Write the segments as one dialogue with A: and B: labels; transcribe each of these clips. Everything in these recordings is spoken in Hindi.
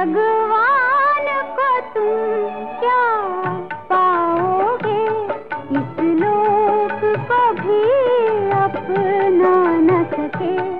A: भगवान को तुम क्या पाओगे? इस लोक को भी अपना न सके।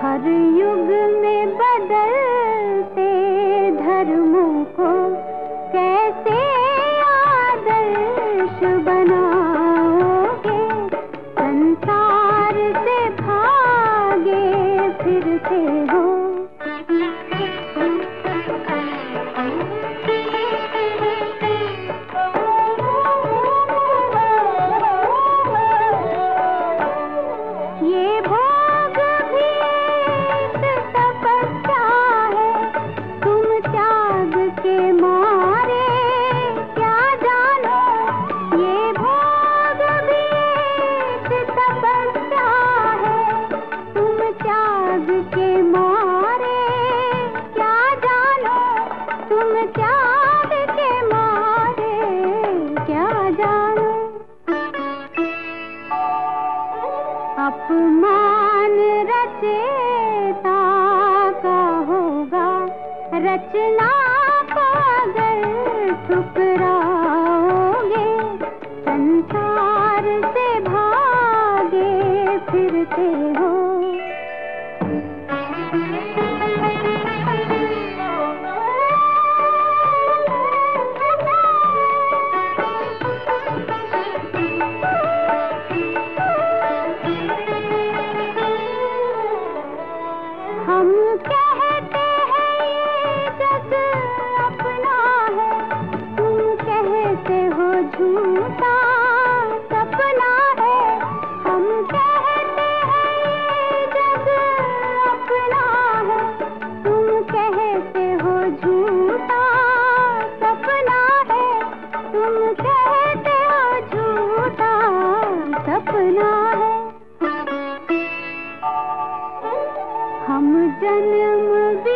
A: हर युग में बदलते धर्मों को कैसे आदर्श बनाओगे? संसार से भागे फिरते हो रचना हम जन्म भी